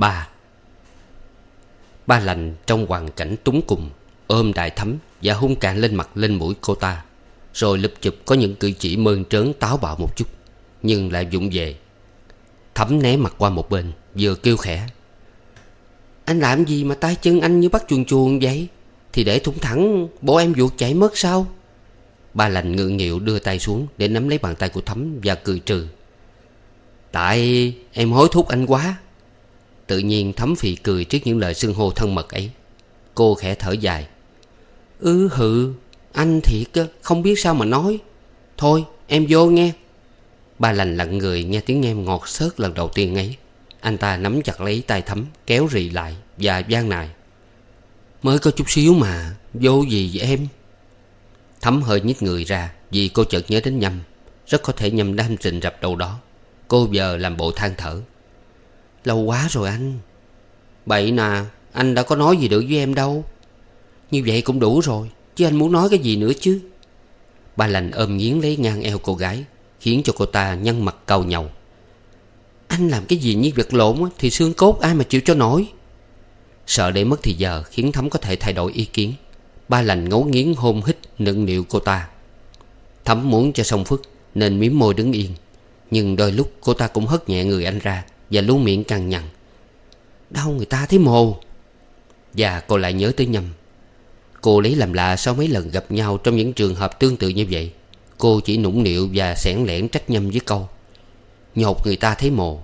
Ba. Ba lành trong hoàn cảnh túng cùng, Ôm đại thấm Và hung cạn lên mặt lên mũi cô ta. Rồi lụp chụp có những cử chỉ mơn trớn táo bạo một chút, Nhưng lại dụng về. Thấm né mặt qua một bên, Vừa kêu khẽ. Anh làm gì mà tay chân anh như bắt chuồn chuồn vậy? Thì để thủng thẳng Bộ em ruột chạy mất sao? Ba lành ngượng nghịu đưa tay xuống Để nắm lấy bàn tay của Thấm và cười trừ. Tại em hối thúc anh quá. Tự nhiên Thấm phì cười trước những lời xưng hô thân mật ấy. Cô khẽ thở dài. Ừ hự Anh thiệt không biết sao mà nói. Thôi, em vô nghe. Ba lành lặng người nghe tiếng em ngọt xớt lần đầu tiên ấy. Anh ta nắm chặt lấy tay thấm, Kéo rì lại và gian nài. Mới có chút xíu mà, Vô gì vậy em? Thấm hơi nhích người ra Vì cô chợt nhớ đến nhâm. Rất có thể nhâm đang rình rập đâu đó. Cô giờ làm bộ than thở. Lâu quá rồi anh. Bậy nà Anh đã có nói gì được với em đâu. Như vậy cũng đủ rồi, Chứ anh muốn nói cái gì nữa chứ? Ba lành ôm nghiến lấy ngang eo cô gái, Khiến cho cô ta nhăn mặt cầu nhau Anh làm cái gì như vật lộn Thì xương cốt ai mà chịu cho nổi? Sợ để mất thì giờ, Khiến Thấm có thể thay đổi ý kiến. Ba lành ngấu nghiến hôn hít nựng nịu cô ta. Thấm muốn cho xong phức, Nên miếm môi đứng yên. Nhưng đôi lúc cô ta cũng hất nhẹ người anh ra và luôn miệng cằn nhằn. Đau người ta thấy mồ. Và cô lại nhớ tới nhầm Cô lấy làm lạ sau mấy lần gặp nhau Trong những trường hợp tương tự như vậy, Cô chỉ nũng nịu và sẻn lẻn trách nhâm với câu, Nhột người ta thấy mồ.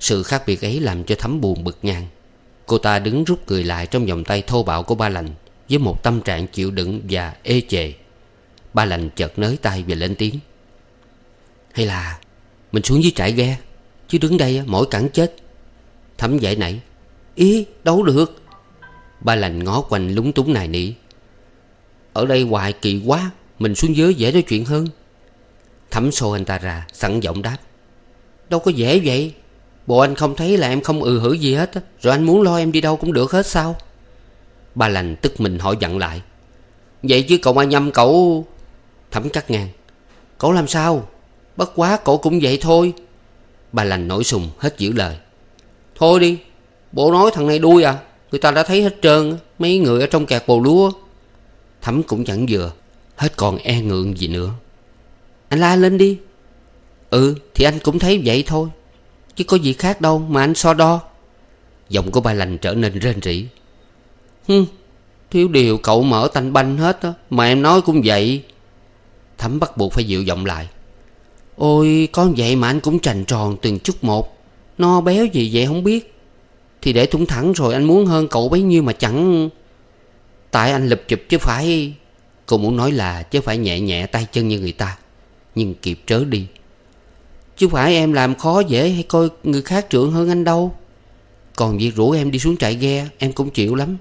Sự khác biệt ấy làm cho thấm buồn bực ngang Cô ta đứng rút người lại trong vòng tay thô bạo của ba lành Với một tâm trạng chịu đựng và ê chề. Ba lành chợt nới tay và lên tiếng, Hay là Mình xuống dưới trại ghe? Chứ đứng đây mỗi cẳng chết. Thấm giải nảy, Ý, đâu được. Ba lành ngó quanh lúng túng nài nỉ. Ở đây hoài kỳ quá, Mình xuống dưới dễ nói chuyện hơn. Thấm xô anh ta ra, Sẵn giọng đáp. Đâu có dễ vậy. Bộ anh không thấy là em không ừ hử gì hết Rồi anh muốn lo em đi đâu cũng được hết sao? Ba lành tức mình hỏi dặn lại. Vậy chứ cậu ma nhâm cậu. Thấm cắt ngang. Cậu làm sao? Bất quá cậu cũng vậy thôi bà lành nổi sùng hết giữ lời. Thôi đi Bộ nói thằng này đuôi à Người ta đã thấy hết trơn Mấy người ở trong kẹt bồ lúa. Thấm cũng chẳng vừa Hết còn e ngượng gì nữa. Anh la lên đi. Ừ thì anh cũng thấy vậy thôi Chứ có gì khác đâu mà anh so đo. Giọng của bà lành trở nên rên rỉ. Hừ, Thiếu điều cậu mở tanh banh hết á Mà em nói cũng vậy. Thấm bắt buộc phải dịu giọng lại. Ôi, con vậy mà anh cũng trành tròn từng chút một. No béo gì vậy không biết. Thì để thủng thẳng rồi anh muốn hơn cậu bấy nhiêu mà chẳng. Tại anh lập chụp chứ phải. Cô muốn nói là chứ phải nhẹ nhẹ tay chân như người ta. Nhưng kịp trớ đi. Chứ phải em làm khó dễ hay coi người khác trưởng hơn anh đâu. Còn việc rủ em đi xuống trại ghe, Em cũng chịu lắm.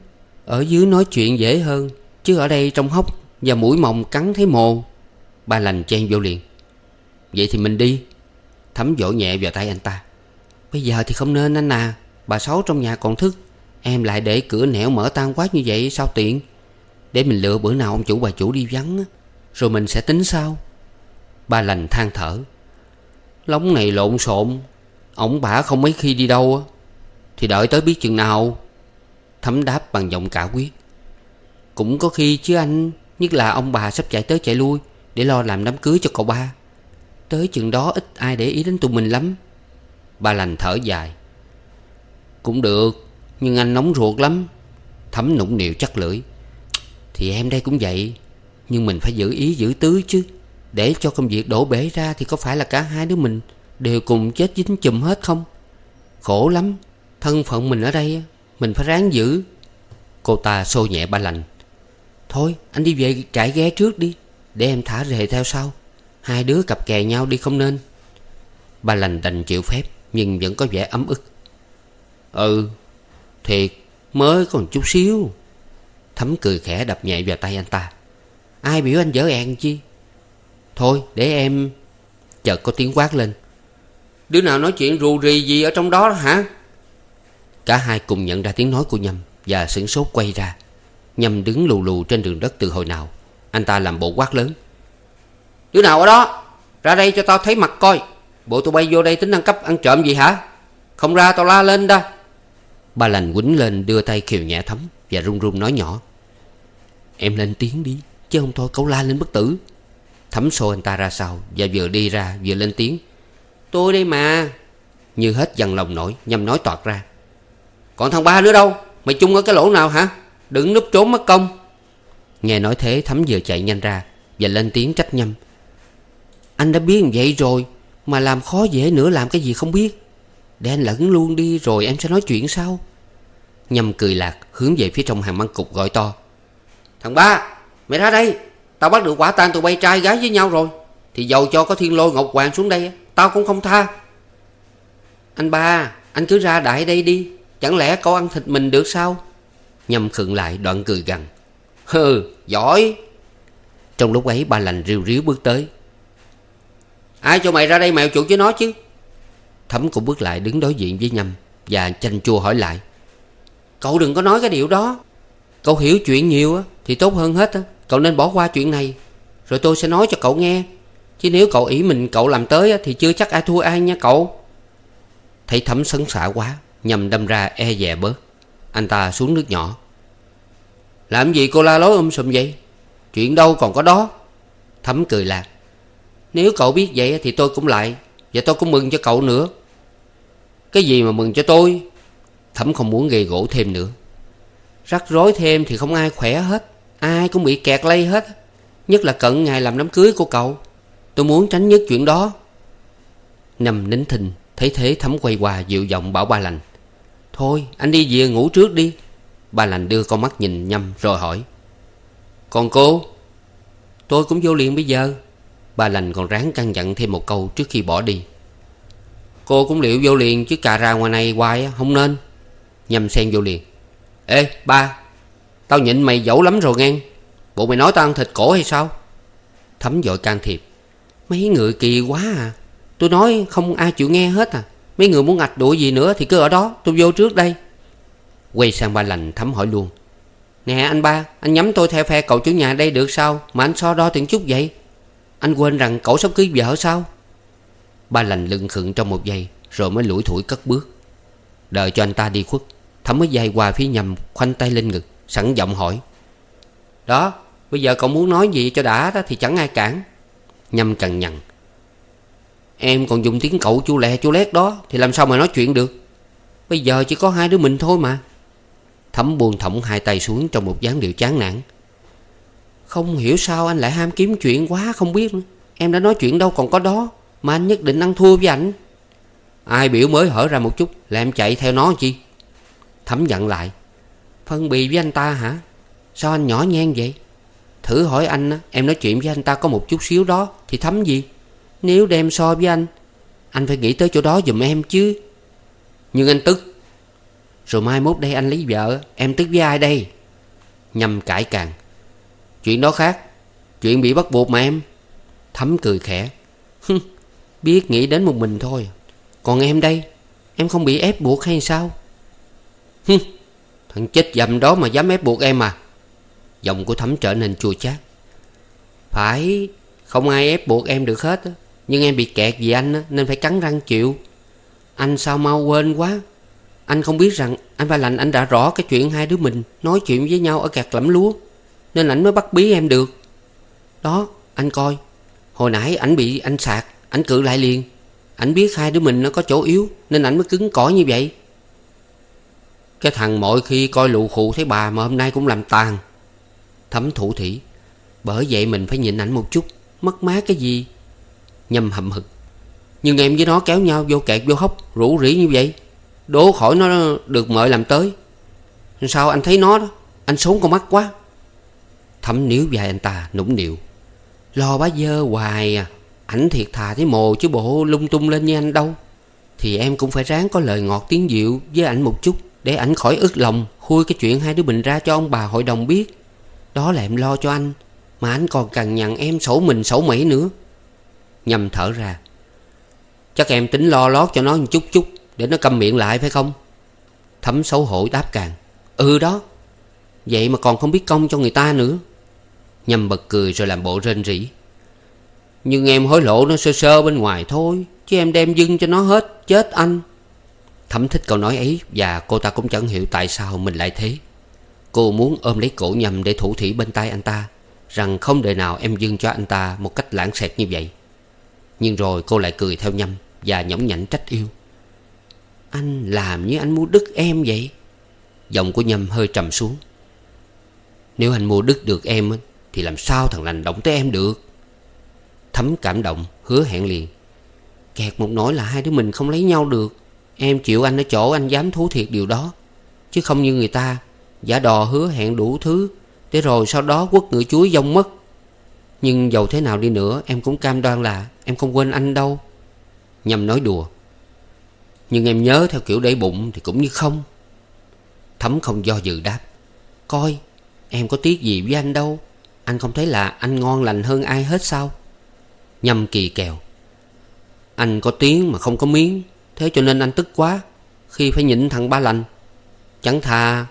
Ở dưới nói chuyện dễ hơn, Chứ ở đây trong hốc Và mũi mồng cắn thấy mồ. Ba lành chen vô liền. Vậy thì mình đi. Thấm vỗ nhẹ vào tay anh ta. Bây giờ thì không nên anh à. Bà Sáu trong nhà còn thức. Em lại để cửa nẻo mở tan quá như vậy, sao tiện? Để mình lựa bữa nào ông chủ bà chủ đi vắng Rồi mình sẽ tính sao Ba lành than thở. Lóng này lộn xộn. Ông bả không mấy khi đi đâu Thì đợi tới biết chừng nào. Thấm đáp bằng giọng cả quyết. Cũng có khi chứ anh, Nhất là ông bà sắp chạy tới chạy lui, Để lo làm đám cưới cho cậu ba. Tới chừng đó ít ai để ý đến tụi mình lắm. Ba lành thở dài. Cũng được, Nhưng anh nóng ruột lắm. Thấm nũng nịu chắc lưỡi. Thì em đây cũng vậy, Nhưng mình phải giữ ý giữ tứ chứ. Để cho công việc đổ bể ra Thì có phải là cả hai đứa mình Đều cùng chết dính chùm hết không? Khổ lắm, Thân phận mình ở đây Mình phải ráng giữ. Cô ta xô nhẹ ba lành. Thôi, anh đi về trại ghé trước đi, Để em thả rề theo sau. Hai đứa cặp kè nhau đi không nên. Ba lành đành chịu phép, Nhưng vẫn có vẻ ấm ức. Ừ Thiệt, Mới còn chút xíu. Thấm cười khẽ đập nhẹ vào tay anh ta. Ai biểu anh dở ẹn chi? Thôi, để em Chợt có tiếng quát lên. Đứa nào nói chuyện rù rì gì ở trong đó hả? Cả hai cùng nhận ra tiếng nói của Nhâm Và sửng sốt quay ra. Nhâm đứng lù lù trên đường đất từ hồi nào. Anh ta làm bộ quát lớn. Đứa nào ở đó? Ra đây cho tao thấy mặt coi. Bộ tụi bay vô đây tính ăn cắp, ăn trộm gì hả? Không ra tao la lên đó Ba lành quýnh lên, đưa tay khiều nhẹ thấm Và run run nói nhỏ. Em lên tiếng đi, Chứ không thôi cậu la lên bất tử. Thấm xô anh ta ra sau Và vừa đi ra vừa lên tiếng. Tôi đây mà. Như hết dằn lòng nổi nhằm nói toạt ra. Còn thằng ba nữa đâu? Mày chung ở cái lỗ nào hả? Đừng núp trốn mất công. Nghe nói thế, Thấm vừa chạy nhanh ra Và lên tiếng trách Nhâm. Anh đã biết vậy rồi, Mà làm khó dễ nữa làm cái gì không biết. Để anh lẫn luôn đi rồi em sẽ nói chuyện sau. Nhâm cười lạc, Hướng về phía trong hàng măng cục gọi to. Thằng ba, Mày ra đây. Tao bắt được quả tang tụi bay trai gái với nhau rồi. Thì dầu cho có thiên lôi ngọc hoàng xuống đây, Tao cũng không tha. Anh ba, Anh cứ ra đại đây đi. Chẳng lẽ cậu ăn thịt mình được sao? Nhâm khựng lại, đoạn cười gằn. Hừ, giỏi. Trong lúc ấy, ba lành riu riu bước tới. Ai cho mày ra đây mèo chuột với nó chứ? Thấm cũng bước lại đứng đối diện với Nhâm Và chanh chua hỏi lại. Cậu đừng có nói cái điều đó. Cậu hiểu chuyện nhiều á Thì tốt hơn hết á. Cậu nên bỏ qua chuyện này. Rồi tôi sẽ nói cho cậu nghe. Chứ nếu cậu ý mình cậu làm tới á Thì chưa chắc ai thua ai nha cậu. Thấy thấm sấn xả quá Nhằm đâm ra e dè bớt. Anh ta xuống nước nhỏ. Làm gì cô la lối um sùm vậy? Chuyện đâu còn có đó. Thấm cười lạc nếu cậu biết vậy thì tôi cũng lại, Và tôi cũng mừng cho cậu nữa. Cái gì mà mừng cho tôi? Thẩm không muốn gây gỗ thêm nữa. Rắc rối thêm thì không ai khỏe hết, Ai cũng bị kẹt lây hết. Nhất là cận ngày làm đám cưới của cậu. Tôi muốn tránh nhất chuyện đó. Nằm nín thình, Thấy thế thấm quay qua dịu giọng bảo ba lành. Thôi, anh đi về ngủ trước đi. Ba lành đưa con mắt nhìn nhâm rồi hỏi. Còn cô? Tôi cũng vô liền bây giờ. Ba lành còn ráng căn dặn thêm một câu trước khi bỏ đi. Cô cũng liệu vô liền chứ cà ra ngoài này hoài không nên. Nhâm xen vô liền. Ê, ba, Tao nhịn mày dẫu lắm rồi ngang Bộ mày nói tao ăn thịt cổ hay sao? Thấm dội can thiệp. Mấy người kỳ quá à. Tôi nói không ai chịu nghe hết à. Mấy người muốn ạch đuổi gì nữa thì cứ ở đó, Tôi vô trước đây. Quay sang ba lành thấm hỏi luôn. Nè anh ba, Anh nhắm tôi theo phe cậu chủ nhà đây được sao? Mà anh so đo từng chút vậy? Anh quên rằng cậu sắp cưới vợ sao? Ba lành lưng khựng trong một giây, Rồi mới lủi thủi cất bước. Đợi cho anh ta đi khuất Thấm mới dây qua phía nhầm, Khoanh tay lên ngực, Sẵn giọng hỏi. Đó, Bây giờ cậu muốn nói gì cho đã đó Thì chẳng ai cản. Nhâm cằn nhằn. Em còn dùng tiếng cậu chu lẹ chu lét đó Thì làm sao mà nói chuyện được? Bây giờ chỉ có hai đứa mình thôi mà. Thấm buông thõng hai tay xuống Trong một dáng điệu chán nản. Không hiểu sao anh lại ham kiếm chuyện quá, Không biết nữa. Em đã nói chuyện đâu còn có đó, Mà anh nhất định ăn thua với anh Ai biểu mới hở ra một chút, Là em chạy theo nó chi? Thấm giận lại. Phân bì với anh ta hả? Sao anh nhỏ nhen vậy? Thử hỏi anh á, Em nói chuyện với anh ta có một chút xíu đó, Thì thấm gì? Nếu đem so với anh Anh phải nghĩ tới chỗ đó giùm em chứ. Nhưng anh tức. Rồi mai mốt đây anh lấy vợ, Em tức với ai đây? Nhằm cãi càng. Chuyện đó khác. Chuyện bị bắt buộc mà em. Thấm cười khẽ. Biết nghĩ đến một mình thôi. Còn em đây, Em không bị ép buộc hay sao? Thằng chết dầm đó mà dám ép buộc em à? Giọng của Thấm trở nên chua chát. Phải, Không ai ép buộc em được hết Nhưng em bị kẹt vì anh Nên phải cắn răng chịu. Anh sao mau quên quá. Anh không biết rằng Anh ba lành, anh đã rõ cái chuyện hai đứa mình Nói chuyện với nhau ở gạt lẫm lúa. Nên ảnh mới bắt bí em được. Đó, anh coi. Hồi nãy ảnh bị anh sạc, Ảnh cự lại liền. Ảnh biết hai đứa mình nó có chỗ yếu, Nên ảnh mới cứng cỏi như vậy. Cái thằng mọi khi coi lụ khụ thấy bà Mà hôm nay cũng làm tàn. Thấm thủ thỉ. Bởi vậy mình phải nhịn ảnh một chút, Mất mát cái gì? Nhâm hậm hực. Nhưng em với nó kéo nhau vô kẹt vô hốc, Rủ rỉ như vậy. Đố khỏi nó được mời làm tới. Sao anh thấy nó đó? Anh sống con mắt quá. Thấm níu vai anh ta nũng nịu. Lo bá dơ hoài à Ảnh thiệt thà thấy mồ chứ bộ lung tung lên như anh đâu. Thì em cũng phải ráng có lời ngọt tiếng dịu với ảnh một chút Để ảnh khỏi ức lòng Khui cái chuyện hai đứa mình ra cho ông bà hội đồng biết. Đó là em lo cho anh, Mà anh còn cần nhằn em sổ mình sổ mỹ nữa. Nhâm thở ra. Chắc em tính lo lót cho nó một chút chút Để nó câm miệng lại phải không? Thấm xấu hổ đáp càng. Ừ đó. Vậy mà còn không biết công cho người ta nữa. Nhâm bật cười rồi làm bộ rên rỉ. Nhưng em hối lộ nó sơ sơ bên ngoài thôi, Chứ em đem dưng cho nó hết, Chết anh. Thấm thích câu nói ấy, Và cô ta cũng chẳng hiểu tại sao mình lại thế. Cô muốn ôm lấy cổ nhầm để thủ thỉ bên tay anh ta, Rằng không đời nào em dưng cho anh ta Một cách lãng xẹt như vậy. Nhưng rồi cô lại cười theo nhâm Và nhõng nhảnh trách yêu. Anh làm như anh mua đứt em vậy? Giọng của nhâm hơi trầm xuống. Nếu anh mua đứt được em thì làm sao thằng lành động tới em được? Thấm cảm động, Hứa hẹn liền. Kẹt một nỗi là hai đứa mình không lấy nhau được. Em chịu anh ở chỗ anh dám thú thiệt điều đó. Chứ không như người ta, Giả đò hứa hẹn đủ thứ. Để rồi sau đó quất ngựa chuối dông mất. Nhưng dầu thế nào đi nữa, Em cũng cam đoan là Em không quên anh đâu. Nhằm nói đùa. Nhưng em nhớ theo kiểu để bụng Thì cũng như không. Thấm không do dự đáp. Coi, em có tiếc gì với anh đâu. Anh không thấy là anh ngon lành hơn ai hết sao? Nhâm kỳ kèo. Anh có tiếng mà không có miếng, Thế cho nên anh tức quá, Khi phải nhịn thằng ba lành. Chẳng thà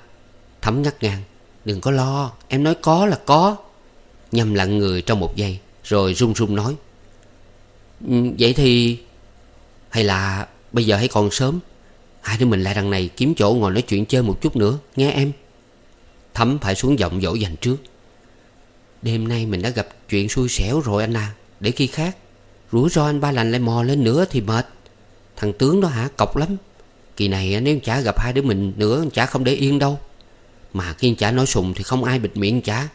Thẩm ngắt ngang Đừng có lo, Em nói có là có. Nhâm lặng người trong một giây, Rồi run run nói. Ừ, vậy thì, Hay là bây giờ hãy còn sớm. Hai đứa mình lại đằng này kiếm chỗ ngồi nói chuyện chơi một chút nữa, Nghe em. Thấm phải xuống giọng dỗ dành trước. Đêm nay mình đã gặp chuyện xui xẻo rồi anh à. Để khi khác, Rủi ro anh ba lành lại mò lên nữa thì mệt. Thằng tướng đó hả? Cọc lắm. Kỳ này nếu chả gặp hai đứa mình nữa, Chả không để yên đâu. Mà khi chả nói sùng thì không ai bịt miệng chả.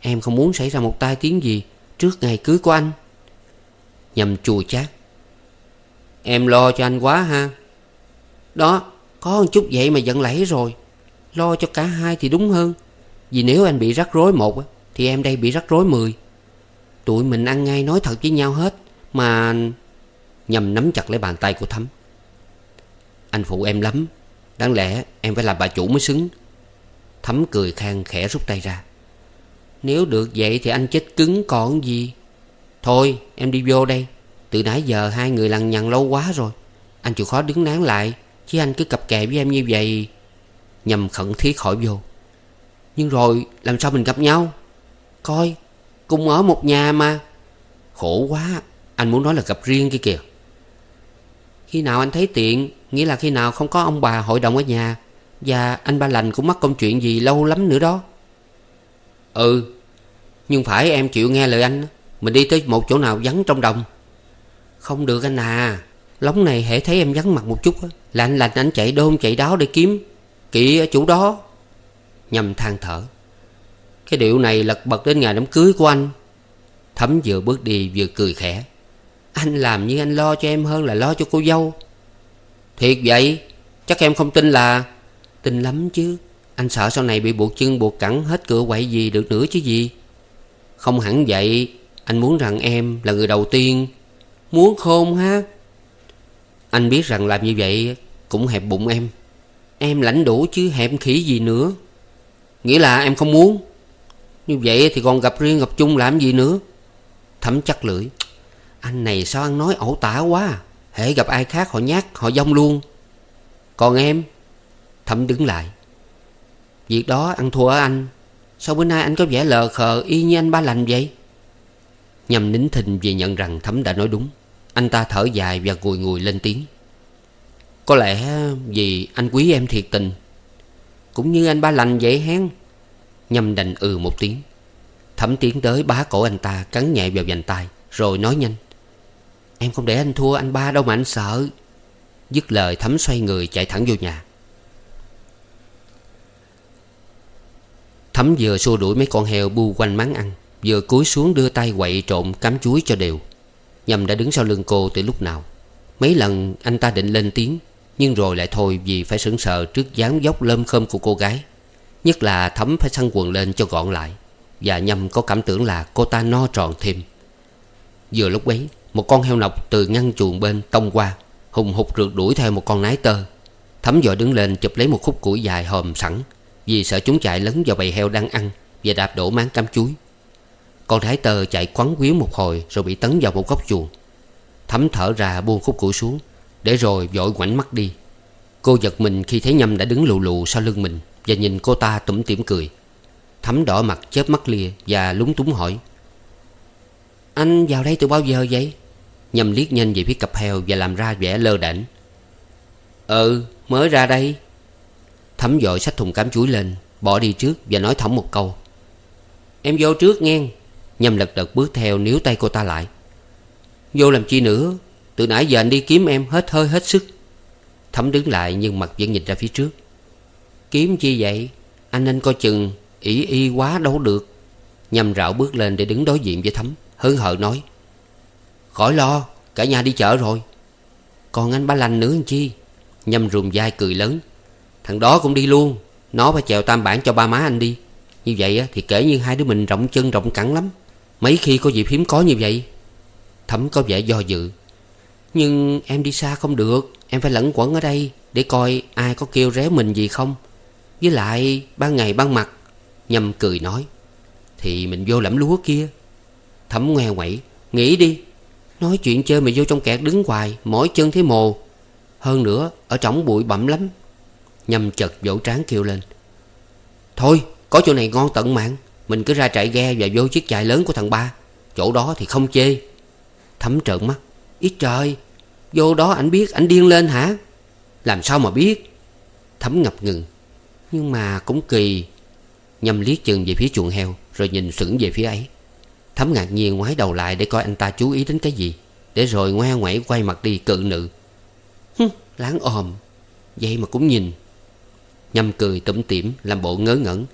Em không muốn xảy ra một tai tiếng gì Trước ngày cưới của anh. Nhầm chùa chát. Em lo cho anh quá ha. Đó, Có một chút vậy mà giận lẫy rồi. Lo cho cả hai thì đúng hơn. Vì nếu anh bị rắc rối một thì em đây bị rắc rối mười. Tụi mình ăn ngay nói thật với nhau hết, Mà Nhằm nắm chặt lấy bàn tay của Thắm. Anh phụ em lắm, Đáng lẽ em phải làm bà chủ mới xứng. Thắm cười khang khẽ rút tay ra. Nếu được vậy thì anh chết cứng còn gì. Thôi, em đi vô đây. Từ nãy giờ hai người lằng nhằng lâu quá rồi. Anh chịu khó đứng nán lại, Chứ anh cứ cặp kè với em như vậy. Nhằm khẩn thiết khỏi vô. Nhưng rồi, làm sao mình gặp nhau? Coi Cùng ở một nhà mà. Khổ quá, Anh muốn nói là gặp riêng kia kìa. Khi nào anh thấy tiện, Nghĩa là khi nào không có ông bà hội đồng ở nhà, Và anh ba lành cũng mắc công chuyện gì lâu lắm nữa đó. Ừ Nhưng phải em chịu nghe lời anh, Mình đi tới một chỗ nào vắng trong đồng. Không được anh à Lóng này hễ thấy em vắng mặt một chút Là anh lành anh chạy đôn chạy đáo để kiếm, Kỵ ở chỗ đó. Nhầm than thở. Cái điệu này lật bật đến ngày đám cưới của anh. Thấm vừa bước đi vừa cười khẽ. Anh làm như anh lo cho em hơn là lo cho cô dâu. Thiệt vậy, Chắc em không tin là Tin lắm chứ. Anh sợ sau này bị buộc chân buộc cẳng hết cửa quậy gì được nữa chứ gì. Không hẳn vậy, Anh muốn rằng em là người đầu tiên. Muốn khôn ha. Anh biết rằng làm như vậy Cũng hẹp bụng em. Em lãnh đủ chứ hẹp khỉ gì nữa. Nghĩa là em không muốn. Như vậy thì còn gặp riêng gặp chung làm gì nữa? Thấm chắc lưỡi. Anh này sao ăn nói ẩu tả quá à? Hễ gặp ai khác họ nhát, họ dông luôn. Còn em? Thấm đứng lại. Việc đó ăn thua ở anh. Sao bữa nay anh có vẻ lờ khờ y như anh ba lành vậy? Nhằm nín thình vì nhận rằng Thấm đã nói đúng. Anh ta thở dài và ngùi ngùi lên tiếng. Có lẽ vì anh quý em thiệt tình. Cũng như anh ba lành vậy hén. Nhâm đành ừ một tiếng. Thẩm tiến tới bá cổ anh ta, Cắn nhẹ vào vành tay, Rồi nói nhanh. Em không để anh thua, anh ba đâu mà anh sợ. Dứt lời Thấm xoay người chạy thẳng vô nhà. Thấm vừa xua đuổi mấy con heo bu quanh máng ăn, Vừa cúi xuống đưa tay quậy trộn cắm chuối cho đều. Nhâm đã đứng sau lưng cô từ lúc nào. Mấy lần anh ta định lên tiếng, Nhưng rồi lại thôi vì phải sững sờ trước dáng dốc lơm khơm của cô gái. Nhất là Thấm phải săn quần lên cho gọn lại. Và nhâm có cảm tưởng là cô ta no tròn thêm. Vừa lúc ấy, Một con heo nọc từ ngăn chuồng bên tông qua, Hùng hục rượt đuổi theo một con nái tơ. Thấm dội đứng lên chụp lấy một khúc củi dài hòm sẵn, Vì sợ chúng chạy lấn vào bầy heo đang ăn Và đạp đổ máng cam chuối. Con nái tơ chạy quắn quýu một hồi Rồi bị tấn vào một góc chuồng. Thấm thở ra buông khúc củi xuống, Để rồi vội ngoảnh mắt đi. Cô giật mình khi thấy Nhâm đã đứng lù lù sau lưng mình. Và nhìn cô ta tủm tỉm cười. Thấm đỏ mặt, chớp mắt lìa Và lúng túng hỏi, Anh vào đây từ bao giờ vậy? Nhâm liếc nhanh về phía cặp heo Và làm ra vẻ lơ đễnh. Ừ mới ra đây. Thấm dội xách thùng cám chuối lên, Bỏ đi trước và nói thõng một câu, Em vô trước nghe. Nhâm lật đật bước theo níu tay cô ta lại. Vô làm chi nữa? Từ nãy giờ anh đi kiếm em hết hơi hết sức. Thấm đứng lại nhưng mặt vẫn nhìn ra phía trước. Kiếm chi vậy? Anh nên coi chừng, ỷ y quá đâu được. Nhâm rạo bước lên để đứng đối diện với Thấm, Hớn hở nói. Khỏi lo, Cả nhà đi chợ rồi. Còn anh ba lành nữa anh chi? Nhâm rùm vai cười lớn. Thằng đó cũng đi luôn, Nó phải chèo tam bản cho ba má anh đi. Như vậy thì kể như hai đứa mình rộng chân rộng cẳng lắm. Mấy khi có dịp hiếm có như vậy? Thấm có vẻ do dự. Nhưng em đi xa không được, Em phải lẫn quẩn ở đây Để coi ai có kêu réo mình gì không? Với lại, ban ngày ban mặt, Nhâm cười nói, Thì mình vô lẫm lúa kia. Thấm ngoe quậy Nghĩ đi, Nói chuyện chơi mà vô trong kẹt đứng hoài, Mỏi chân thấy mồ. Hơn nữa, ở trỏng bụi bặm lắm. Nhâm chật vỗ trán kêu lên, Thôi, có chỗ này ngon tận mạng, Mình cứ ra trại ghe và vô chiếc chài lớn của thằng ba, Chỗ đó thì không chê. Thấm trợn mắt, Ít trời, Vô đó ảnh biết ảnh điên lên hả? Làm sao mà biết? Thấm ngập ngừng nhưng mà cũng kỳ Nhâm liếc chừng về phía chuồng heo Rồi nhìn sững về phía ấy. Thấm ngạc nhiên ngoái đầu lại để coi anh ta chú ý đến cái gì Để rồi ngoe ngoảy quay mặt đi cự nữ. Hứ, láng òm Vậy mà cũng nhìn. Nhâm cười tủm tỉm làm bộ ngớ ngẩn.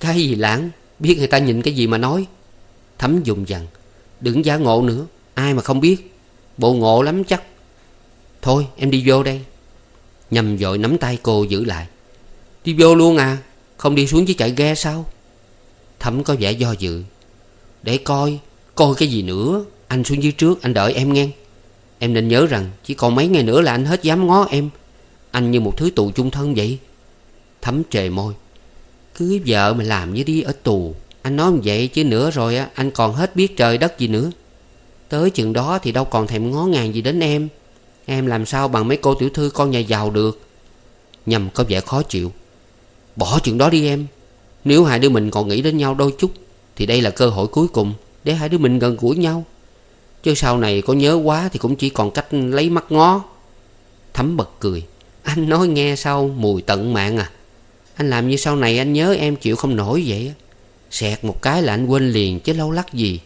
Cái gì lãng Biết người ta nhìn cái gì mà nói? Thấm dùng dằn Đừng giả ngộ nữa Ai mà không biết. Bộ ngộ lắm chắc. Thôi em đi vô đây. Nhâm vội nắm tay cô giữ lại. Đi vô luôn à? Không đi xuống chứ chạy ghe sao? Thấm có vẻ do dự. Để coi Coi cái gì nữa? Anh xuống dưới trước, anh đợi em nghe. Em nên nhớ rằng Chỉ còn mấy ngày nữa là anh hết dám ngó em. Anh như một thứ tù chung thân vậy. Thấm trề môi. Cưới vợ mà làm như đi ở tù. Anh nói vậy chứ nữa rồi á, Anh còn hết biết trời đất gì nữa. Tới chừng đó thì đâu còn thèm ngó ngàng gì đến em. Em làm sao bằng mấy cô tiểu thư con nhà giàu được? Nhầm có vẻ khó chịu. Bỏ chuyện đó đi em. Nếu hai đứa mình còn nghĩ đến nhau đôi chút, Thì đây là cơ hội cuối cùng Để hai đứa mình gần gũi nhau. Chứ sau này có nhớ quá Thì cũng chỉ còn cách lấy mắt ngó. Thấm bật cười. Anh nói nghe sao mùi tận mạng à? Anh làm như sau này anh nhớ em chịu không nổi vậy Xẹt một cái là anh quên liền chứ lâu lắc gì.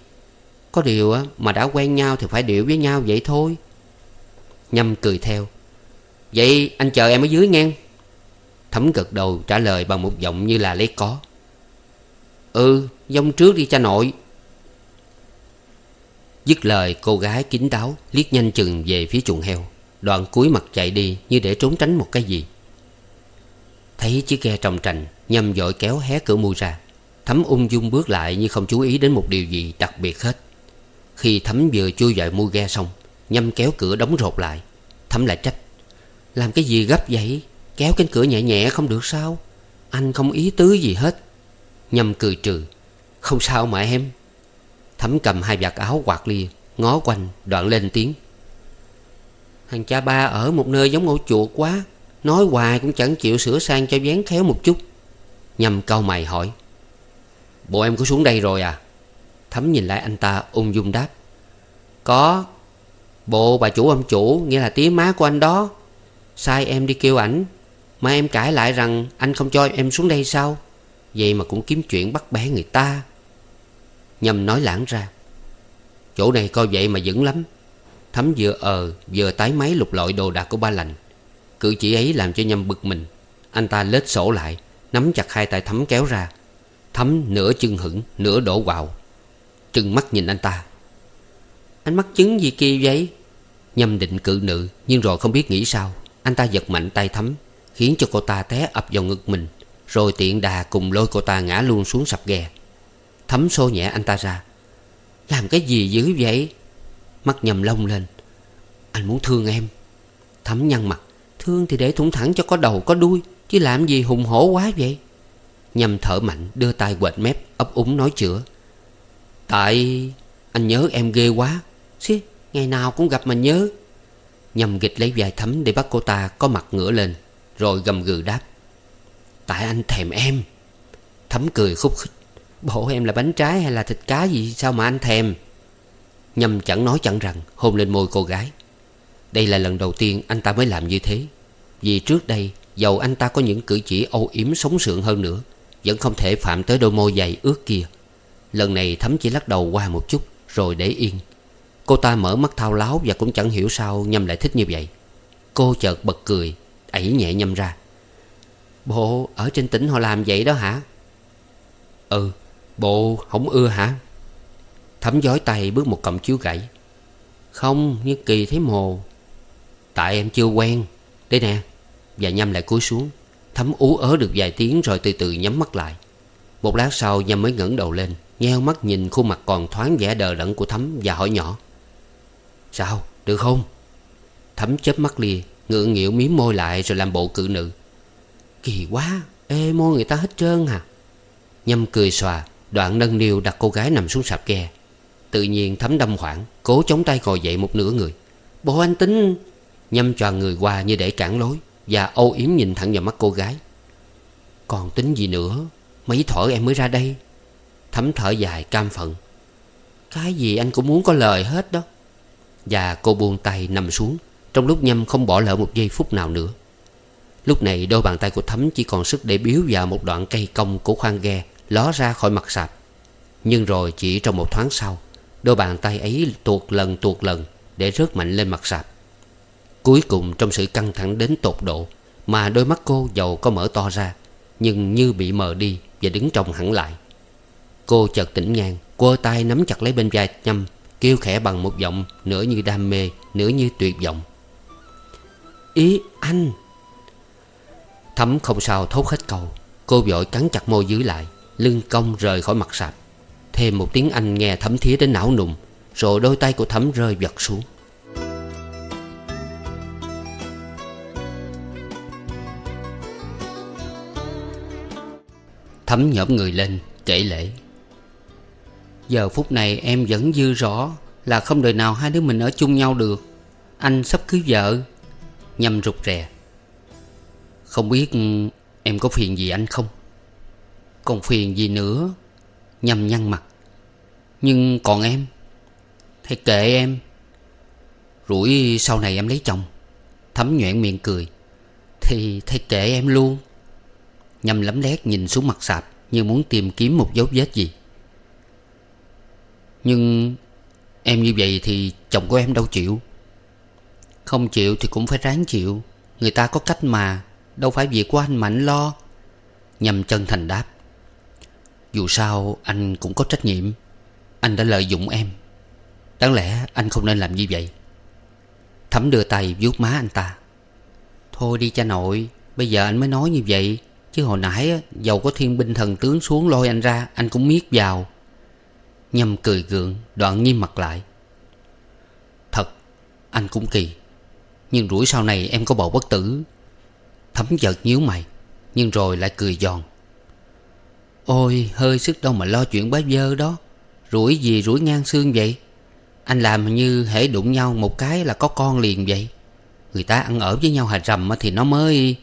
Có điều á, mà đã quen nhau thì phải điệu với nhau vậy thôi. Nhâm cười theo. Vậy anh chờ em ở dưới nghe. Thấm gật đầu trả lời bằng một giọng như là lấy có. Ừ dông trước đi cha nội. Dứt lời, cô gái kín đáo Liếc nhanh chừng về phía chuồng heo. Đoạn cúi mặt chạy đi như để trốn tránh một cái gì. Thấy chiếc ghe trồng trành, Nhâm dội kéo hé cửa mui ra. Thấm ung dung bước lại như không chú ý đến một điều gì đặc biệt hết. Khi Thấm vừa chui vào mui ghe xong, Nhâm kéo cửa đóng rột lại. Thấm lại trách, Làm cái gì gấp vậy? Kéo cánh cửa nhẹ nhẹ không được sao? Anh không ý tứ gì hết. Nhâm cười trừ. Không sao mà em. Thấm cầm hai vạt áo quạt lia, Ngó quanh, đoạn lên tiếng. Thằng cha ba ở một nơi giống ổ chuột quá, Nói hoài cũng chẳng chịu sửa sang cho dán khéo một chút. Nhâm cau mày hỏi. Bộ em có xuống đây rồi à? Thấm nhìn lại anh ta ung dung đáp. Có. Bộ bà chủ ông chủ, Nghĩa là tía má của anh đó. Sai em đi kêu ảnh. Mà em cãi lại rằng anh không cho em xuống đây sao? Vậy mà cũng kiếm chuyện bắt bẻ người ta. Nhâm nói lãng ra. Chỗ này coi vậy mà vững lắm. Thấm vừa ờ vừa tái máy lục lọi đồ đạc của ba lành. Cử chỉ ấy làm cho Nhâm bực mình. Anh ta lết sổ lại, Nắm chặt hai tay Thấm kéo ra. Thấm nửa chân hững nửa đổ quạo. Trừng mắt nhìn anh ta. Anh mắc chứng gì kỳ vậy? Nhâm định cự nữ, Nhưng rồi không biết nghĩ sao. Anh ta giật mạnh tay Thấm Khiến cho cô ta té ập vào ngực mình, Rồi tiện đà cùng lôi cô ta ngã luôn xuống sập ghe. Thấm xô nhẹ anh ta ra. Làm cái gì dữ vậy? Mắt nhầm lông lên. Anh muốn thương em. Thấm nhăn mặt. Thương thì để thủng thẳng cho có đầu có đuôi, Chứ làm gì hùng hổ quá vậy? Nhầm thở mạnh, đưa tay quệt mép, ấp úng nói chữa. Tại anh nhớ em ghê quá. Xí, ngày nào cũng gặp mà nhớ. Nhầm gịch lấy vài thấm để bắt cô ta có mặt ngửa lên. Rồi gầm gừ đáp, Tại anh thèm em. Thấm cười khúc khích Bộ em là bánh trái hay là thịt cá gì Sao mà anh thèm? Nhâm chẳng nói chẳng rằng, hôn lên môi cô gái. Đây là lần đầu tiên anh ta mới làm như thế. Vì trước đây, Dầu anh ta có những cử chỉ âu yếm sống sượng hơn nữa, Vẫn không thể phạm tới đôi môi dày ướt kia. Lần này Thấm chỉ lắc đầu qua một chút, Rồi để yên. Cô ta mở mắt thao láo Và cũng chẳng hiểu sao Nhâm lại thích như vậy. Cô chợt bật cười ẩy nhẹ Nhâm ra. Bộ, ở trên tỉnh họ làm vậy đó hả? Ừ Bộ không ưa hả? Thấm giói tay bước một cọng chiếu gãy Không như kỳ thấy mồ. Tại em chưa quen. Đây nè, Và nhâm lại cúi xuống. Thấm ú ớ được vài tiếng rồi từ từ nhắm mắt lại. Một lát sau, nhâm mới ngẩng đầu lên, Nheo mắt nhìn khuôn mặt còn thoáng vẻ đờ đẫn của Thấm Và hỏi nhỏ. Sao, được không? Thấm chớp mắt lìa Ngượng nghịu miếm môi lại rồi làm bộ cự nữ. Kỳ quá, Ê môi người ta hết trơn à? Nhâm cười xòa, Đoạn nâng niu đặt cô gái nằm xuống sạp ghe. Tự nhiên thấm đâm khoảng, Cố chống tay ngồi dậy một nửa người. Bộ anh tính! Nhâm tròn người qua như để cản lối Và âu yếm nhìn thẳng vào mắt cô gái. Còn tính gì nữa? Mấy thở em mới ra đây. Thấm thở dài cam phận. Cái gì anh cũng muốn có lời hết đó. Và cô buông tay nằm xuống. Trong lúc Nhâm không bỏ lỡ một giây phút nào nữa. Lúc này đôi bàn tay của Thấm chỉ còn sức để biếu vào một đoạn cây cong của khoang ghe Ló ra khỏi mặt sạp. Nhưng rồi chỉ trong một thoáng sau, Đôi bàn tay ấy tuột lần tuột lần Để rớt mạnh lên mặt sạp. Cuối cùng trong sự căng thẳng đến tột độ Mà đôi mắt cô dầu có mở to ra, Nhưng như bị mờ đi Và đứng trồng hẳn lại. Cô chợt tỉnh ngang, Quơ tay nắm chặt lấy bên vai nhâm, Kêu khẽ bằng một giọng Nửa như đam mê, Nửa như tuyệt vọng. Ý anh. Thấm không sao thốt hết câu. Cô vội cắn chặt môi dưới lại, Lưng cong rời khỏi mặt sạp. Thêm một tiếng Anh nghe thấm thía đến não nùng, Rồi đôi tay của thấm rơi vật xuống. Thấm nhõm người lên, kể lễ. Giờ phút này em vẫn dư rõ Là không đời nào hai đứa mình ở chung nhau được. Anh sắp cưới vợ. Nhâm rụt rè. Không biết em có phiền gì anh không? Còn phiền gì nữa? Nhâm nhăn mặt. Nhưng còn em? Thì kệ em? Rủi sau này em lấy chồng. Thấm nhoẹn miệng cười. Thì thầy kệ em luôn. Nhâm lấm lét nhìn xuống mặt sạp Như muốn tìm kiếm một dấu vết gì. Nhưng Em như vậy thì chồng của em đâu chịu? Không chịu thì cũng phải ráng chịu. Người ta có cách mà, Đâu phải việc của anh mạnh lo. Nhâm chân thành đáp. Dù sao, anh cũng có trách nhiệm. Anh đã lợi dụng em. Đáng lẽ anh không nên làm như vậy. Thấm đưa tay vuốt má anh ta. Thôi đi cha nội, Bây giờ anh mới nói như vậy. Chứ hồi nãy Dầu có thiên binh thần tướng xuống lôi anh ra, Anh cũng miết vào. Nhâm cười gượng, Đoạn nghiêm mặt lại. Thật, Anh cũng kỳ. Nhưng rủi sau này em có bầu bất tử. Thấm chợt nhíu mày, Nhưng rồi lại cười giòn. Ôi, hơi sức đâu mà lo chuyện bá dơ đó. Rủi gì rủi ngang xương vậy? Anh làm như hễ đụng nhau một cái là có con liền vậy. Người ta ăn ở với nhau hà rầm thì nó mới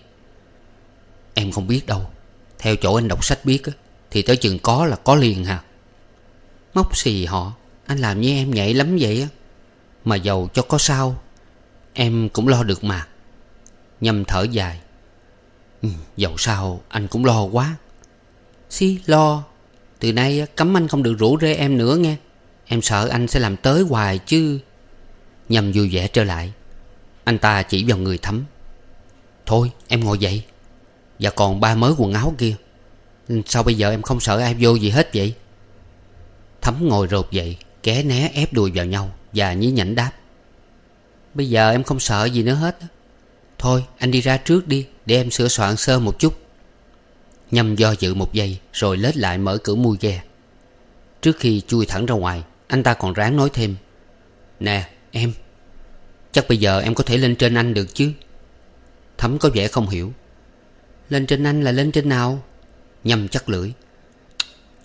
Em không biết đâu. Theo chỗ anh đọc sách biết Thì tới chừng có là có liền hả Móc xì họ, Anh làm như em nhạy lắm vậy á. Mà giàu cho có sao. Em cũng lo được mà. Nhâm thở dài. Ừ, Dẫu sao anh cũng lo quá. Xí lo. Từ nay cấm anh không được rủ rê em nữa nghe. Em sợ anh sẽ làm tới hoài chứ. Nhâm vui vẻ trở lại. Anh ta chỉ vào người thấm. Thôi em ngồi dậy. Và còn ba mớ quần áo kia. Sao bây giờ em không sợ ai vô gì hết vậy? Thấm ngồi rột dậy Ké né ép đùi vào nhau Và nhí nhảnh đáp. Bây giờ em không sợ gì nữa hết. Thôi, anh đi ra trước đi, Để em sửa soạn sơ một chút. Nhâm do dự một giây, Rồi lết lại mở cửa mui ghe Trước khi chui thẳng ra ngoài, Anh ta còn ráng nói thêm. Nè, em, Chắc bây giờ em có thể lên trên anh được chứ? Thấm có vẻ không hiểu. Lên trên anh là lên trên nào? Nhâm chắc lưỡi.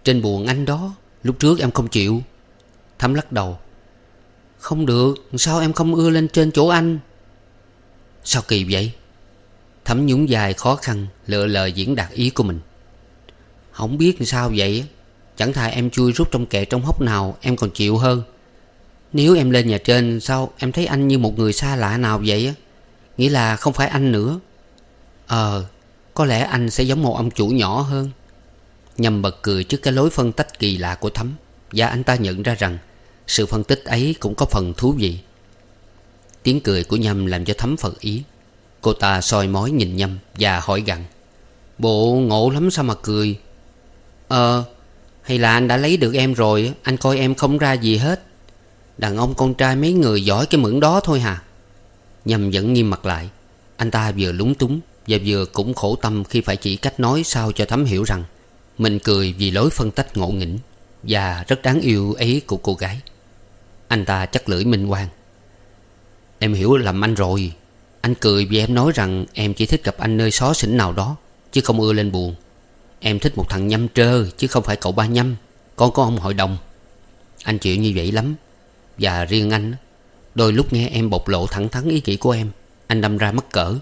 Trên buồn anh đó, Lúc trước em không chịu. Thấm lắc đầu. Không được, Sao em không ưa lên trên chỗ anh? Sao kỳ vậy? Thấm nhún dài khó khăn Lựa lời diễn đạt ý của mình. Không biết sao vậy? Chẳng thà em chui rút trong kệ trong hốc nào, Em còn chịu hơn. Nếu em lên nhà trên, Sao em thấy anh như một người xa lạ nào vậy? Nghĩa là không phải anh nữa. Ờ Có lẽ anh sẽ giống một ông chủ nhỏ hơn. Nhằm bật cười trước cái lối phân tách kỳ lạ của Thấm. Và anh ta nhận ra rằng sự phân tích ấy cũng có phần thú vị. Tiếng cười của Nhâm làm cho Thấm phật ý. Cô ta soi mói nhìn Nhâm Và hỏi gặng: Bộ ngộ lắm sao mà cười? Ờ Hay là anh đã lấy được em rồi, Anh coi em không ra gì hết. Đàn ông con trai mấy người giỏi cái mượn đó thôi hà? Nhâm vẫn nghiêm mặt lại. Anh ta vừa lúng túng Và vừa cũng khổ tâm khi phải chỉ cách nói sao cho Thấm hiểu rằng Mình cười vì lối phân tách ngộ nghĩnh Và rất đáng yêu ấy của cô gái. Anh ta chắc lưỡi minh hoàng Em hiểu lầm anh rồi. Anh cười vì em nói rằng Em chỉ thích gặp anh nơi xó xỉnh nào đó, Chứ không ưa lên buồn. Em thích một thằng nhâm trơ, Chứ không phải cậu ba nhâm Con có ông hội đồng. Anh chịu như vậy lắm. Và riêng anh Đôi lúc nghe em bộc lộ thẳng thắn ý nghĩ của em, Anh đâm ra mắc cỡ.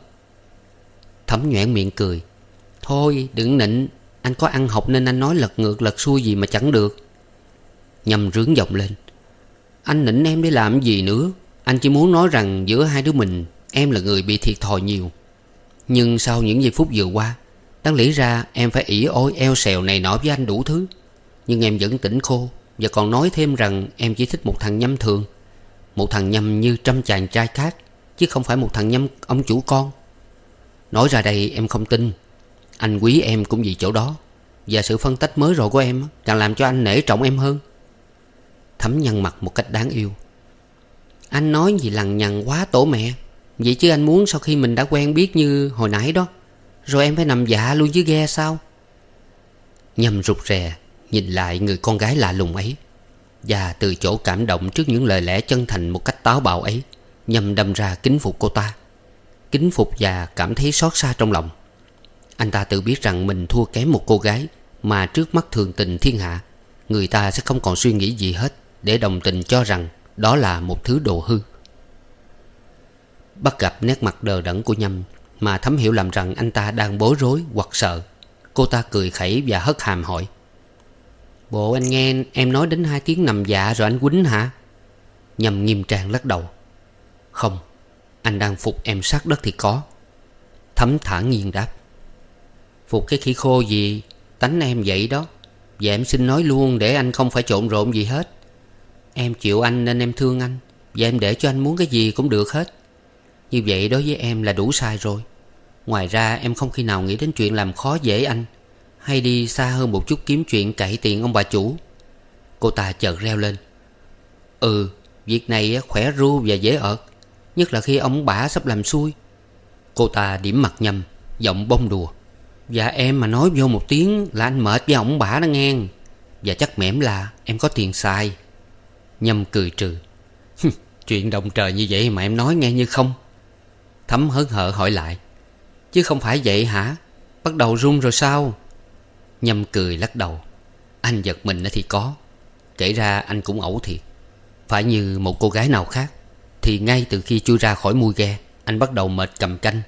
Thấm nhoẻn miệng cười. Thôi, đừng nịnh. Anh có ăn học nên anh nói lật ngược lật xuôi gì mà chẳng được. Nhâm rướng giọng lên. Anh nịnh em để làm gì nữa? Anh chỉ muốn nói rằng giữa hai đứa mình, Em là người bị thiệt thòi nhiều. Nhưng sau những giây phút vừa qua, Đáng lý ra em phải ỉ ôi eo xèo này nọ với anh đủ thứ. Nhưng em vẫn tỉnh khô Và còn nói thêm rằng em chỉ thích một thằng nhâm thường. Một thằng nhâm như trăm chàng trai khác, Chứ không phải một thằng nhâm ông chủ con. Nói ra đây em không tin. Anh quý em cũng vì chỗ đó. Và sự phân tách mới rồi của em Càng làm cho anh nể trọng em hơn. Thấm nhăn mặt một cách đáng yêu. Anh nói gì lằng nhằng quá tổ mẹ. Vậy chứ anh muốn sau khi mình đã quen biết như hồi nãy đó, Rồi em phải nằm dạ luôn dưới ghe sao? Nhâm rụt rè, Nhìn lại người con gái lạ lùng ấy, Và từ chỗ cảm động trước những lời lẽ chân thành một cách táo bạo ấy Nhâm đâm ra kính phục cô ta. Kính phục và cảm thấy xót xa trong lòng. Anh ta tự biết rằng mình thua kém một cô gái Mà trước mắt thường tình thiên hạ, Người ta sẽ không còn suy nghĩ gì hết. Để đồng tình cho rằng Đó là một thứ đồ hư. Bắt gặp nét mặt đờ đẫn của Nhâm Mà thấm hiểu làm rằng anh ta đang bối rối hoặc sợ, Cô ta cười khẩy và hất hàm hỏi. Bộ anh nghe em nói đến hai tiếng nằm dạ rồi anh quýnh hả? Nhâm nghiêm trang lắc đầu. Không, Anh đang phục em sát đất thì có. Thấm thản nhiên đáp. Phục cái khỉ khô gì? Tánh em vậy đó. Và em xin nói luôn để anh không phải trộn rộn gì hết. Em chịu anh nên em thương anh. Và em để cho anh muốn cái gì cũng được hết. Như vậy đối với em là đủ sai rồi. Ngoài ra, em không khi nào nghĩ đến chuyện làm khó dễ anh. Hay đi xa hơn một chút kiếm chuyện cậy tiền ông bà chủ. Cô ta chợt reo lên. Ừ Việc này khỏe ru và dễ ợt. Nhất là khi ông bả sắp làm xuôi Cô ta điểm mặt nhầm, Giọng bông đùa. Và em mà nói vô một tiếng Là anh mệt với ông bả đó nghe. Và chắc mẻm là em có tiền xài. Nhâm cười trừ. Chuyện động trời như vậy mà em nói nghe như không. Thấm hớn hở hỏi lại, Chứ không phải vậy hả? Bắt đầu run rồi sao? Nhâm cười lắc đầu, Anh giật mình thì có. Kể ra anh cũng ẩu thiệt. Phải như một cô gái nào khác, Thì ngay từ khi chui ra khỏi mui ghe, Anh bắt đầu mệt cầm canh.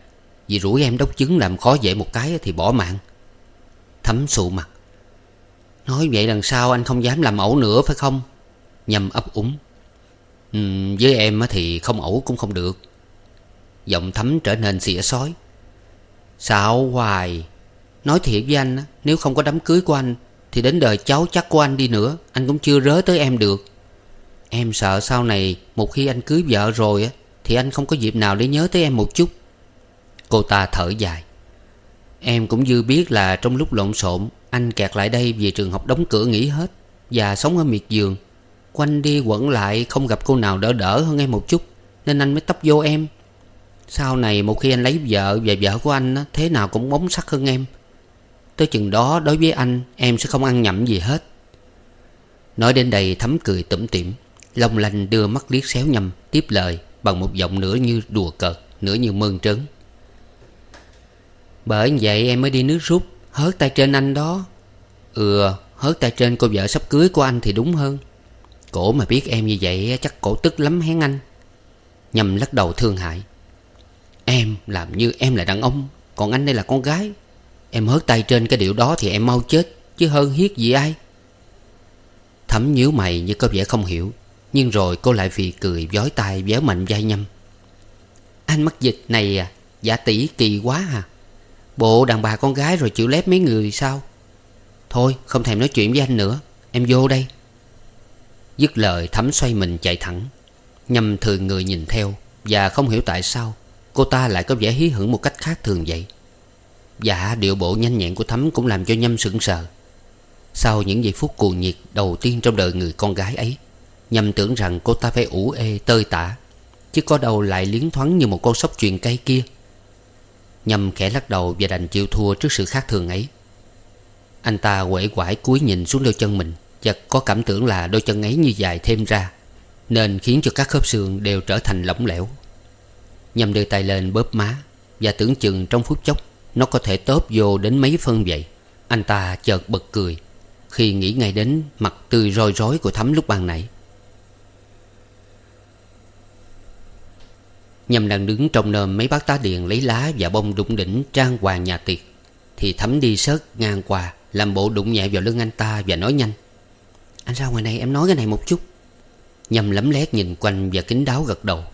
Vì rủi em đốc chứng làm khó dễ một cái Thì bỏ mạng. Thấm sụ mặt, Nói vậy lần sau anh không dám làm ẩu nữa phải không? Nhâm ấp úng. Ừ, Với em thì không ẩu cũng không được. Giọng thấm trở nên xỉa sói Xạo hoài? Nói thiệt với anh Nếu không có đám cưới của anh Thì đến đời cháu chắc của anh đi nữa Anh cũng chưa rớ tới em được. Em sợ sau này Một khi anh cưới vợ rồi Thì anh không có dịp nào để nhớ tới em một chút. Cô ta thở dài. Em cũng dư biết là trong lúc lộn xộn Anh kẹt lại đây vì trường học đóng cửa nghỉ hết Và sống ở miệt giường. Quanh đi quẩn lại, không gặp cô nào đỡ đỡ hơn em một chút, Nên anh mới tấp vô em. Sau này một khi anh lấy vợ Và vợ của anh thế nào cũng bóng sắc hơn em. Tới chừng đó, đối với anh, Em sẽ không ăn nhậm gì hết. Nói đến đây, thấm cười tủm tỉm. Long lanh đưa mắt liếc xéo nhầm, Tiếp lời, bằng một giọng nửa như đùa cợt, Nửa như mơn trớn. Bởi vậy em mới đi nước rút, Hớt tay trên anh đó. Ừ hớt tay trên cô vợ sắp cưới của anh thì đúng hơn. Cổ mà biết em như vậy chắc cổ tức lắm hén anh. Nhâm lắc đầu thương hại. Em làm như em là đàn ông, Còn anh đây là con gái. Em hớt tay trên cái điệu đó thì em mau chết, Chứ hơn hiết gì ai. Thấm nhíu mày như có vẻ không hiểu, Nhưng rồi cô lại vì cười Vói tay véo mạnh vai nhâm. Anh mắc dịch này à Giả tỷ kỳ quá à. Bộ đàn bà con gái rồi chịu lép mấy người sao? Thôi, không thèm nói chuyện với anh nữa, Em vô đây. Dứt lời thấm xoay mình chạy thẳng. Nhâm thường người nhìn theo, Và không hiểu tại sao, Cô ta lại có vẻ hí hửng một cách khác thường vậy. Dạ điệu bộ nhanh nhẹn của Thắm Cũng làm cho Nhâm sững sờ. Sau những giây phút cuồng nhiệt đầu tiên trong đời người con gái ấy, Nhâm tưởng rằng cô ta phải ủ ê, tơi tả, Chứ có đâu lại liến thoáng như một con sóc truyền cây kia. Nhâm khẽ lắc đầu và đành chịu thua trước sự khác thường ấy. Anh ta quể quải cúi nhìn xuống đôi chân mình. Và có cảm tưởng là đôi chân ấy như dài thêm ra, Nên khiến cho các khớp xương đều trở thành lỏng lẻo. Nhâm đưa tay lên bóp má, Và tưởng chừng trong phút chốc, Nó có thể tốp vô đến mấy phân vậy. Anh ta chợt bật cười, Khi nghĩ ngay đến mặt tươi roi rói của Thắm lúc ban nãy. Nhâm đang đứng trong nơm mấy bác tá điện lấy lá và bông đụng đỉnh trang hoàng nhà tiệc, Thì Thắm đi sớt ngang qua, Làm bộ đụng nhẹ vào lưng anh ta và nói nhanh. Anh ra ngoài này em nói cái này một chút. Nhâm lấm lét nhìn quanh và kính đáo gật đầu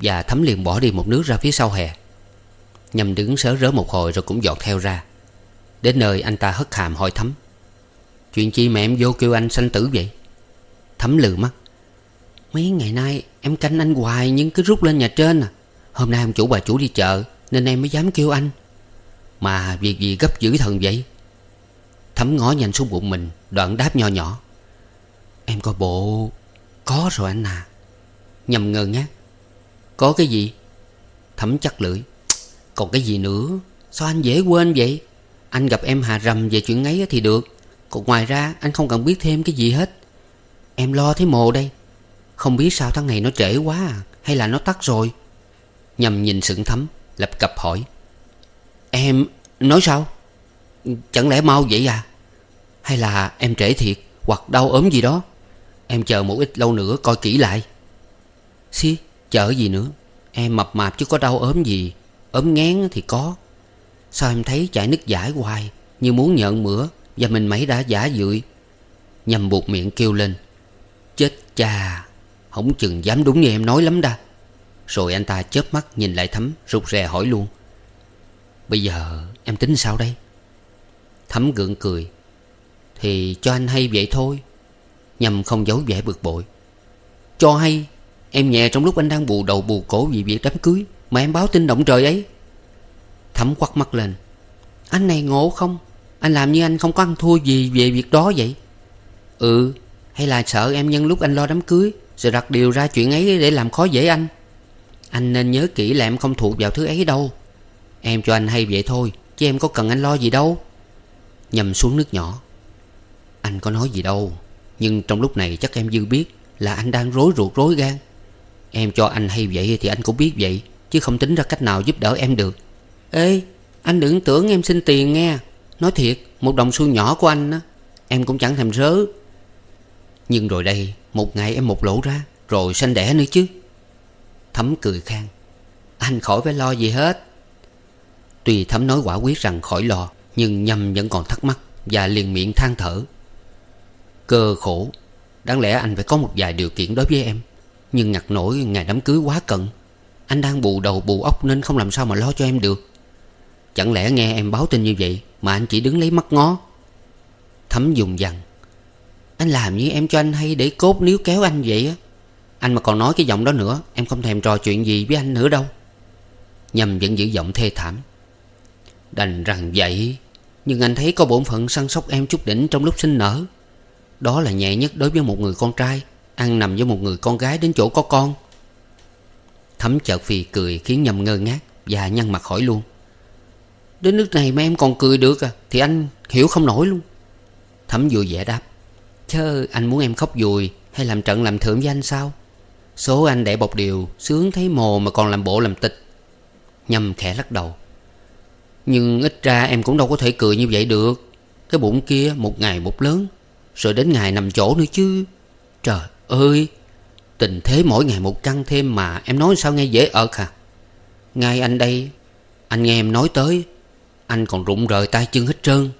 và Thấm liền bỏ đi một nước ra phía sau hè. Nhâm đứng sớ rớ một hồi rồi cũng dọt theo ra. Đến nơi anh ta hất hàm hỏi Thấm. Chuyện chi mà em vô kêu anh sanh tử vậy? Thấm lừ mắt. Mấy ngày nay em canh anh hoài nhưng cứ rút lên nhà trên à. Hôm nay ông chủ bà chủ đi chợ Nên em mới dám kêu anh. Mà việc gì gấp dữ thần vậy? Thấm ngó nhanh xuống bụng mình, Đoạn đáp nho nhỏ. Em coi bộ. Có rồi anh à. Nhầm ngờ nhá, có cái gì? Thấm chắc lưỡi. Còn cái gì nữa? Sao anh dễ quên vậy? Anh gặp em hà rầm về chuyện ấy thì được. Còn ngoài ra anh không cần biết thêm cái gì hết. Em lo thấy mồ đây. Không biết sao tháng này nó trễ quá à Hay là nó tắt rồi? Nhầm nhìn sững thấm Lập cập hỏi. Em nói sao? Chẳng lẽ mau vậy à? Hay là em trễ thiệt Hoặc đau ốm gì đó? Em chờ một ít lâu nữa coi kỹ lại. Xí, chờ gì nữa? Em mập mạp chứ có đau ốm gì. Ốm ngán thì có. Sao em thấy chảy nước giải hoài, Như muốn nhận mửa, Và mình mấy đã giả dưỡi Nhằm buộc miệng kêu lên. Chết cha, Không chừng dám đúng như em nói lắm đa. Rồi anh ta chớp mắt nhìn lại Thấm Rụt rè hỏi luôn. Bây giờ em tính sao đây? Thấm gượng cười. Thì cho anh hay vậy thôi. Nhằm không giấu vẻ bực bội. Cho hay, Em nhẹ trong lúc anh đang bù đầu bù cổ vì việc đám cưới, Mà em báo tin động trời ấy. Thấm quắt mắt lên. Anh này ngộ không? Anh làm như anh không có ăn thua gì về việc đó vậy? Ừ Hay là sợ em nhân lúc anh lo đám cưới, Rồi đặt điều ra chuyện ấy để làm khó dễ anh? Anh nên nhớ kỹ là em không thuộc vào thứ ấy đâu. Em cho anh hay vậy thôi, Chứ em có cần anh lo gì đâu. Nhầm xuống nước nhỏ. Anh có nói gì đâu. Nhưng trong lúc này chắc em dư biết Là anh đang rối ruột rối gan. Em cho anh hay vậy thì anh cũng biết vậy, Chứ không tính ra cách nào giúp đỡ em được. Ê, anh đừng tưởng em xin tiền nghe. Nói thiệt, Một đồng xu nhỏ của anh á, Em cũng chẳng thèm rớ. Nhưng rồi đây, Một ngày em một lỗ ra, Rồi sanh đẻ nữa chứ. Thấm cười khang Anh khỏi phải lo gì hết. Tuy Thấm nói quả quyết rằng khỏi lo, Nhưng Nhâm vẫn còn thắc mắc Và liền miệng than thở. Cơ khổ. Đáng lẽ anh phải có một vài điều kiện đối với em. Nhưng ngặt nổi, ngày đám cưới quá cận. Anh đang bù đầu bù óc nên không làm sao mà lo cho em được. Chẳng lẽ nghe em báo tin như vậy Mà anh chỉ đứng lấy mắt ngó? Thấm dùng dằn. Anh làm như em cho anh hay để cốt níu kéo anh vậy á? Anh mà còn nói cái giọng đó nữa, Em không thèm trò chuyện gì với anh nữa đâu. Nhầm vẫn giữ giọng thê thảm. Đành rằng vậy. Nhưng anh thấy có bổn phận săn sóc em chút đỉnh trong lúc sinh nở. Đó là nhẹ nhất đối với một người con trai, Ăn nằm với một người con gái đến chỗ có con. Thấm chợt phì cười khiến nhầm ngơ ngác Và nhăn mặt hỏi luôn. Đến nước này mà em còn cười được à? Thì anh hiểu không nổi luôn. Thấm vui vẻ đáp. Chớ, anh muốn em khóc dùi Hay làm trận làm thưởng với anh sao? Số anh để bọc điều, Sướng thấy mồ mà còn làm bộ làm tịch. Nhâm khẽ lắc đầu. Nhưng ít ra em cũng đâu có thể cười như vậy được. Cái bụng kia một ngày một lớn. Rồi đến ngày nằm chỗ nữa chứ. Trời ơi, Tình thế mỗi ngày một căng thêm mà Em nói sao nghe dễ ợt à Ngay anh đây, Anh nghe em nói tới, Anh còn rụng rời tay chân hết trơn.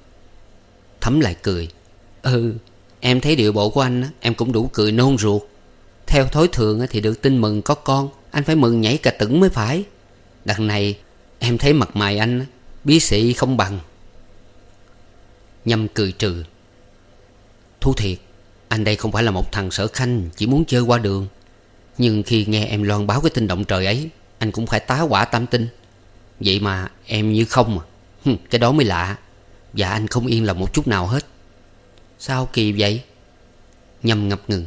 Thấm lại cười. Ừ Em thấy điệu bộ của anh Em cũng đủ cười nôn ruột. Theo thói thường thì được tin mừng có con, Anh phải mừng nhảy cả tửng mới phải. Đằng này, Em thấy mặt mày anh Bí sĩ không bằng. Nhâm cười trừ. Thú thiệt Anh đây không phải là một thằng sở khanh Chỉ muốn chơi qua đường. Nhưng khi nghe em loan báo cái tin động trời ấy Anh cũng phải tá quả tam tinh Vậy mà em như không à. Cái đó mới lạ. Và anh không yên lòng một chút nào hết. Sao kỳ vậy? Nhâm ngập ngừng.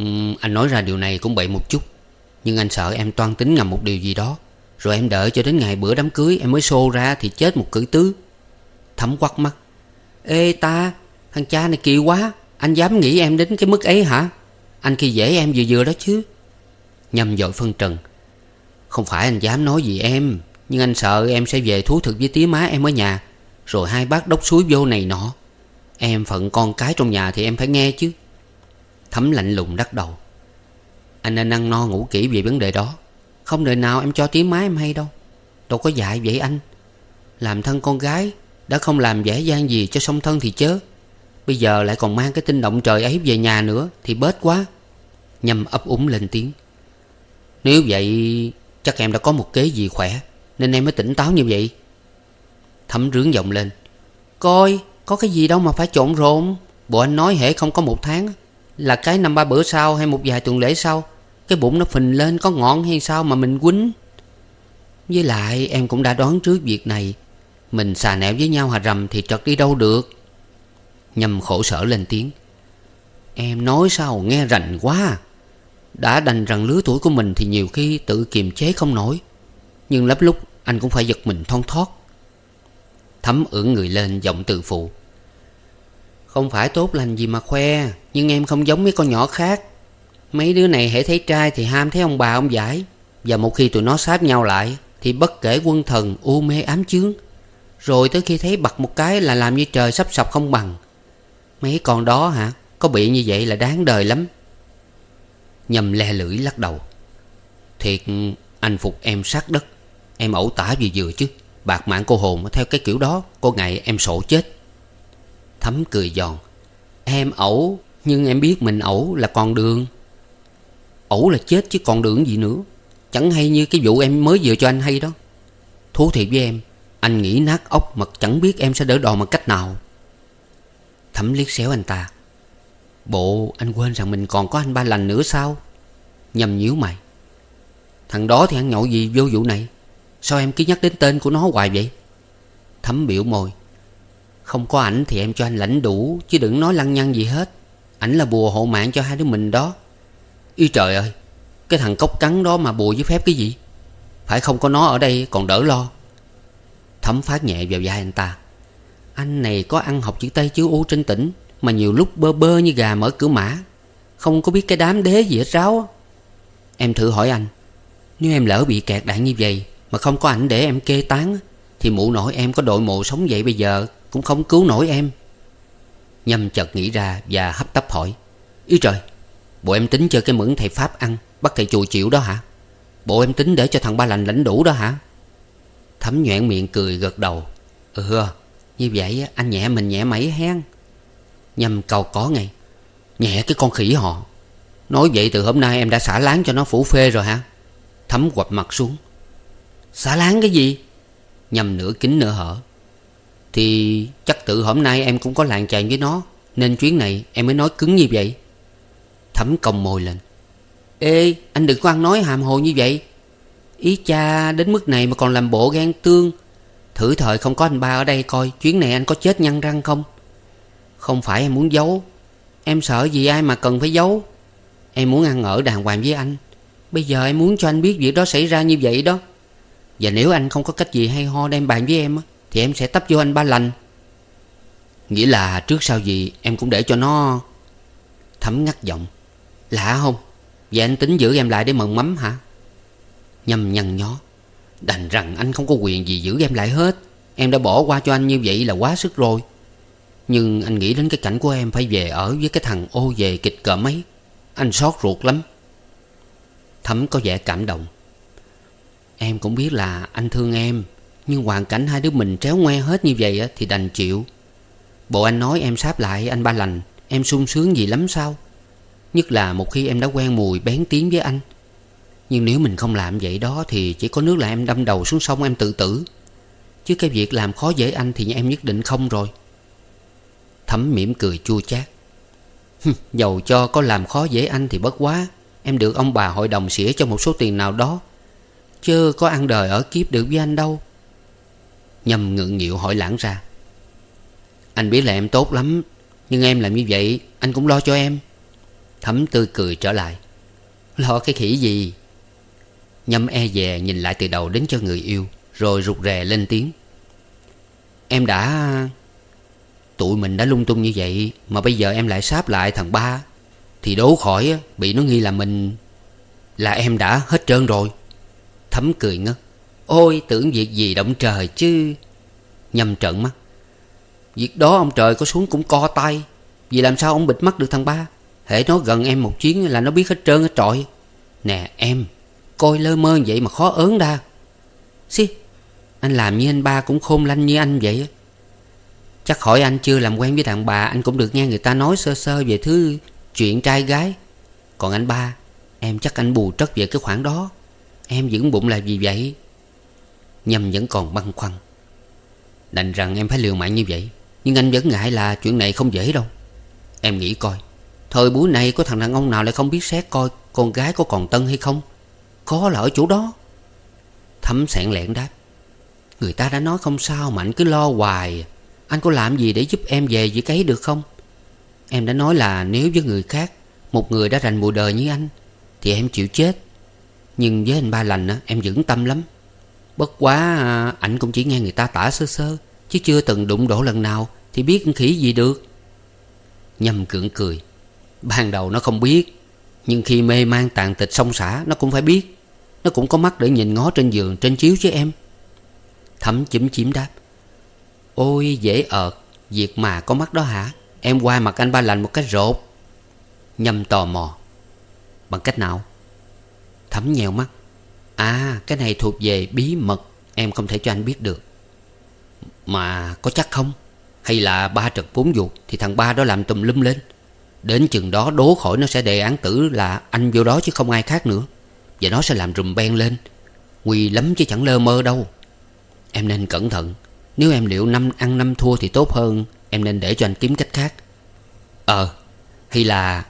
Uhm, Anh nói ra điều này cũng bậy một chút. Nhưng anh sợ em toan tính ngầm một điều gì đó. Rồi em đợi cho đến ngày bữa đám cưới Em mới xô ra thì chết một cử tứ. Thấm quắt mắt. Ê ta Thằng cha này kỳ quá, Anh dám nghĩ em đến cái mức ấy hả? Anh khi dễ em vừa vừa đó chứ. Nhâm dội phân trần. Không phải anh dám nói gì em, Nhưng anh sợ em sẽ về thú thực với tía má em ở nhà, Rồi hai bác đốc suối vô này nọ. Em phận con cái trong nhà thì em phải nghe chứ. Thấm lạnh lùng đắc đầu. Anh nên ăn no ngủ kỹ về vấn đề đó. Không đời nào em cho tía má em hay đâu. Đâu có dạy vậy anh. Làm thân con gái, Đã không làm dễ dàng gì cho song thân thì chớ. Bây giờ lại còn mang cái tin động trời ấy về nhà nữa, Thì bớt quá. Nhâm ấp úng lên tiếng. Nếu vậy, Chắc em đã có một kế gì khỏe, Nên em mới tỉnh táo như vậy. Thấm rướng giọng lên. Coi, có cái gì đâu mà phải trộn rộn. Bộ anh nói hệ không có một tháng, Là cái năm ba bữa sau hay một vài tuần lễ sau, Cái bụng nó phình lên có ngọn hay sao mà mình quýnh. Với lại, em cũng đã đoán trước việc này. Mình xà nẹo với nhau hà rầm thì trật đi đâu được. Nhâm khổ sở lên tiếng. Em nói sao, nghe rành quá à. Đã đành rằng lứa tuổi của mình thì nhiều khi tự kiềm chế không nổi. Nhưng lắm lúc, anh cũng phải giật mình thon thót. Thấm ưỡn người lên giọng từ phụ. Không phải tốt lành gì mà khoe, Nhưng em không giống mấy con nhỏ khác. Mấy đứa này hãy thấy trai thì ham thấy ông bà ông giải. Và một khi tụi nó sáp nhau lại, Thì bất kể quân thần u mê ám chướng. Rồi tới khi thấy bật một cái là làm như trời sắp sập không bằng. Mấy con đó hả? Có bị như vậy là đáng đời lắm. Nhầm le lưỡi lắc đầu. Thiệt, anh phục em sát đất. Em ẩu tả gì vừa chứ. Bạc mạng cô hồn theo cái kiểu đó, Có ngày em sổ chết. Thấm cười giòn. Em ẩu, Nhưng em biết mình ẩu là con đường. Ẩu là chết chứ còn đường gì nữa. Chẳng hay như cái vụ em mới vừa cho anh hay đó. Thú thiệt với em, Anh nghĩ nát ốc mà chẳng biết em sẽ đỡ đòn bằng cách nào. Thấm liếc xéo anh ta. Bộ, anh quên rằng mình còn có anh ba lành nữa sao? Nhầm nhíu mày. Thằng đó thì ăn nhậu gì vô vụ này? Sao em cứ nhắc đến tên của nó hoài vậy? Thấm biểu môi. Không có ảnh thì em cho anh lãnh đủ, Chứ đừng nói lăng nhăng gì hết. Ảnh là bùa hộ mạng cho hai đứa mình đó. Ý trời ơi, Cái thằng cốc cắn đó mà bùa với phép cái gì? Phải không có nó ở đây còn đỡ lo. Thấm phát nhẹ vào vai anh ta. Anh này có ăn học chữ Tây chữ U trên tỉnh, Mà nhiều lúc bơ bơ như gà mở cửa mã. Không có biết cái đám đế gì hết ráo. Em thử hỏi anh, Nếu em lỡ bị kẹt đạn như vậy Mà không có ảnh để em kê tán, Thì mụ nổi em có đội mộ sống vậy bây giờ cũng không cứu nổi em. Nhâm chợt nghĩ ra và hấp tấp hỏi, Ý trời, Bộ em tính chơi cái mượn thầy Pháp ăn, Bắt thầy chùi chịu đó hả? Bộ em tính để cho thằng ba lành lãnh đủ đó hả? Thấm nhoẹn miệng cười gật đầu Ừ như vậy anh nhẹ mình nhẹ mẩy hen. Nhâm cầu có ngay. Nhẹ cái con khỉ họ. Nói vậy từ hôm nay em đã xả láng cho nó phủ phê rồi hả? Thấm quặp mặt xuống. Xả láng cái gì? Nhâm nửa kính nửa hở. Thì chắc tự hôm nay em cũng có làng chàng với nó, Nên chuyến này em mới nói cứng như vậy. Thấm còng mồi lên. Ê, anh đừng có ăn nói hàm hồ như vậy. Ý cha đến mức này mà còn làm bộ gan tương. Thử thời không có anh ba ở đây coi Chuyến này anh có chết nhăn răng không? Không phải em muốn giấu. Em sợ gì ai mà cần phải giấu? Em muốn ăn ở đàng hoàng với anh. Bây giờ em muốn cho anh biết việc đó xảy ra như vậy đó. Và nếu anh không có cách gì hay ho đem bàn với em Thì em sẽ tấp vô anh ba lành. Nghĩa là trước sau gì em cũng để cho nó Thấm ngắt giọng. Lạ không? Vậy anh tính giữ em lại để mần mắm hả? Nhầm nhằn nhó. Đành rằng anh không có quyền gì giữ em lại hết. Em đã bỏ qua cho anh như vậy là quá sức rồi. Nhưng anh nghĩ đến cái cảnh của em phải về ở với cái thằng ô về kịch cỡ mấy. Anh xót ruột lắm. Thấm có vẻ cảm động. Em cũng biết là anh thương em, Nhưng hoàn cảnh hai đứa mình tréo ngoe hết như vậy thì đành chịu. Bộ anh nói em sáp lại, anh ba lành, Em sung sướng gì lắm sao? Nhất là một khi em đã quen mùi bén tiếng với anh. Nhưng nếu mình không làm vậy đó Thì chỉ có nước là em đâm đầu xuống sông, em tự tử. Chứ cái việc làm khó dễ anh Thì em nhất định không rồi. Thấm mỉm cười chua chát. Dầu cho có làm khó dễ anh thì bất quá. Em được ông bà hội đồng xỉa cho một số tiền nào đó. Chứ có ăn đời ở kiếp được với anh đâu. Nhâm ngượng nghịu hỏi lãng ra. Anh biết là em tốt lắm, Nhưng em làm như vậy Anh cũng lo cho em. Thấm tươi cười trở lại. Lo cái khỉ gì? Nhâm e dè nhìn lại từ đầu đến cho người yêu, Rồi rụt rè lên tiếng. Em đã Tụi mình đã lung tung như vậy, Mà bây giờ em lại sáp lại thằng ba, Thì đố khỏi Bị nó nghi là mình Là em đã hết trơn rồi. Thấm cười ngất. Ôi, tưởng việc gì động trời chứ. Nhâm trợn mắt. Việc đó ông trời có xuống cũng co tay, Vì làm sao ông bịt mắt được thằng ba? Hễ nó gần em một chuyến là nó biết hết trơn hết trọi. Nè, em. Coi lơ mơ vậy mà khó ớn đa. Xí, Anh làm như anh ba cũng khôn lanh như anh vậy Chắc hỏi anh chưa làm quen với đàn bà, Anh cũng được nghe người ta nói sơ sơ về thứ Chuyện trai gái. Còn anh ba, Em chắc anh bù trất về cái khoản đó. Em dưỡng bụng là gì vậy. Nhâm vẫn còn băn khoăn. Đành rằng em phải liều mạng như vậy. Nhưng anh vẫn ngại là chuyện này không dễ đâu. Em nghĩ coi Thời buổi này có thằng đàn ông nào lại không biết xét coi Con gái có còn tân hay không? Có là ở chỗ đó. Thấm sẹn lẹn đáp. Người ta đã nói không sao mà anh cứ lo hoài. Anh có làm gì để giúp em về với cái được không? Em đã nói là nếu với người khác, Một người đã rành mùa đời như anh, Thì em chịu chết. Nhưng với anh ba lành em vững tâm lắm. Bất quá à, ảnh cũng chỉ nghe người ta tả sơ sơ, Chứ chưa từng đụng đổ lần nào, Thì biết khỉ gì được. Nhâm cưỡng cười. Ban đầu nó không biết, Nhưng khi mê mang tàn tịch song xả Nó cũng phải biết. Nó cũng có mắt để nhìn ngó trên giường, trên chiếu chứ em. Thấm chím chím đáp. Ôi, dễ ợt, Việc mà có mắt đó hả? Em qua mặt anh ba lành một cái rột Nhâm tò mò. Bằng cách nào? Thấm nhèo mắt. À cái này thuộc về bí mật, Em không thể cho anh biết được. Mà có chắc không? Hay là ba trật bốn dục Thì thằng ba đó làm tùm lum lên. Đến chừng đó đố khỏi nó sẽ đề án tử là anh vô đó chứ không ai khác nữa. Và nó sẽ làm rùm ben lên. Nguy lắm chứ chẳng lơ mơ đâu. Em nên cẩn thận. Nếu em liệu năm ăn năm thua thì tốt hơn Em nên để cho anh kiếm cách khác. Ờ Hay là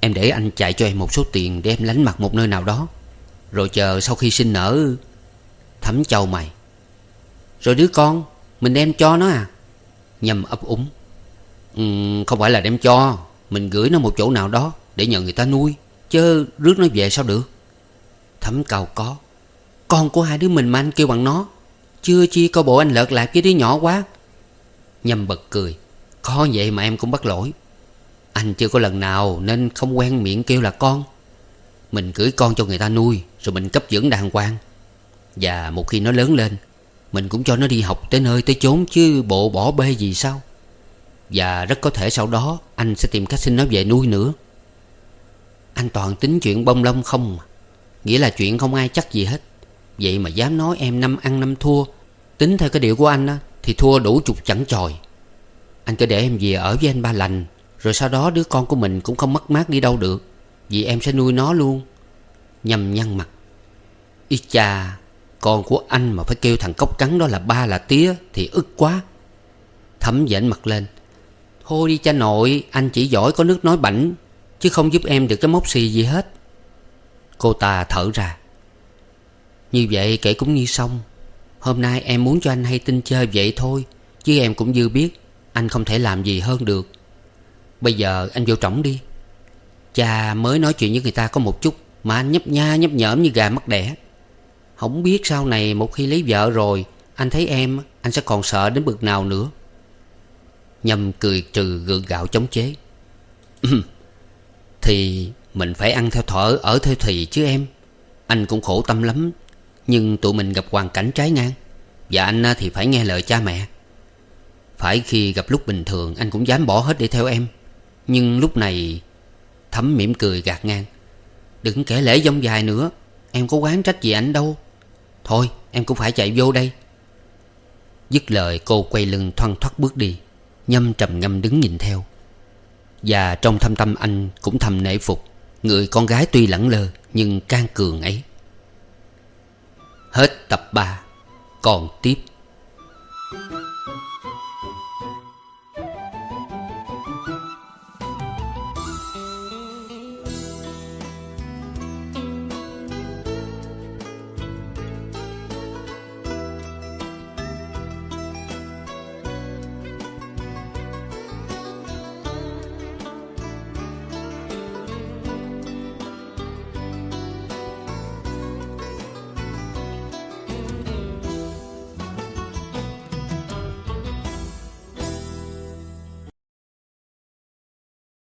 Em để anh chạy cho em một số tiền Để em lánh mặt một nơi nào đó. Rồi chờ sau khi sinh nở Thấm châu mày. Rồi đứa con Mình đem cho nó à? Nhâm ấp úng. Ừ, Không phải là đem cho. Mình gửi nó một chỗ nào đó Để nhờ người ta nuôi. Chứ rước nó về sao được? Thấm cầu có. Con của hai đứa mình mà anh kêu bằng nó. Chưa chi coi bộ anh lợt lạc với đứa nhỏ quá. Nhâm bật cười. Khó vậy mà em cũng bắt lỗi. Anh chưa có lần nào nên không quen miệng kêu là con. Mình gửi con cho người ta nuôi, Rồi mình cấp dưỡng đàng hoàng. Và một khi nó lớn lên, Mình cũng cho nó đi học tới nơi tới chốn Chứ bộ bỏ bê gì sao. Và rất có thể sau đó Anh sẽ tìm cách xin nó về nuôi nữa. Anh toàn tính chuyện bông lông không mà Nghĩa là chuyện không ai chắc gì hết. Vậy mà dám nói em năm ăn năm thua, Tính theo cái điệu của anh á, Thì thua đủ chục chẳng tròi Anh cứ để em về ở với anh ba lành, Rồi sau đó đứa con của mình cũng không mất mát đi đâu được, Vì em sẽ nuôi nó luôn. Nhầm nhăn mặt. Ý cha Con của anh mà phải kêu thằng cốc trắng đó là ba là tía, Thì ức quá. Thấm dễn mặt lên. Thôi đi cha nội, Anh chỉ giỏi có nước nói bảnh, Chứ không giúp em được cái mốc xì gì hết. Cô ta thở ra. Như vậy kể cũng như xong. Hôm nay em muốn cho anh hay tin chơi vậy thôi, Chứ em cũng dư biết Anh không thể làm gì hơn được. Bây giờ anh vô trỏng đi. Cha mới nói chuyện với người ta có một chút, Mà anh nhấp nha nhấp nhởm như gà mắc đẻ. Không biết sau này một khi lấy vợ rồi, Anh thấy em, Anh sẽ còn sợ đến bực nào nữa. Nhâm cười trừ gượng gạo chống chế. Thì mình phải ăn theo thở ở theo thì chứ em. Anh cũng khổ tâm lắm, Nhưng tụi mình gặp hoàn cảnh trái ngang. Và anh à, thì phải nghe lời cha mẹ. Phải khi gặp lúc bình thường, Anh cũng dám bỏ hết để theo em. Nhưng lúc này Thấm mỉm cười gạt ngang. Đừng kể lễ dông dài nữa, Em có quán trách gì anh đâu. Thôi, em cũng phải chạy vô đây. Dứt lời, cô quay lưng thoăn thoắt bước đi, Nhâm trầm ngâm đứng nhìn theo. Và trong thâm tâm anh cũng thầm nể phục. Người con gái tuy lẳng lơ, Nhưng can cường ấy. Hết tập 3 Còn tiếp.